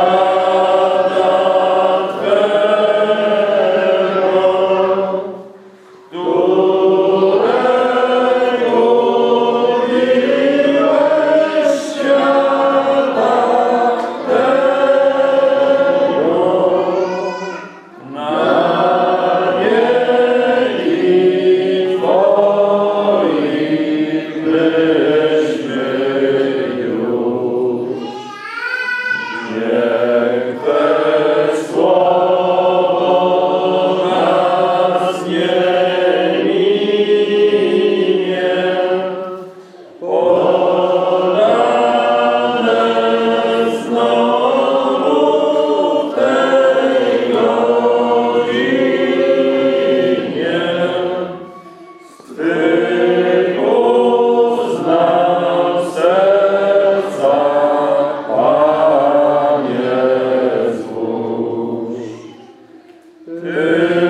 Amen. Amen.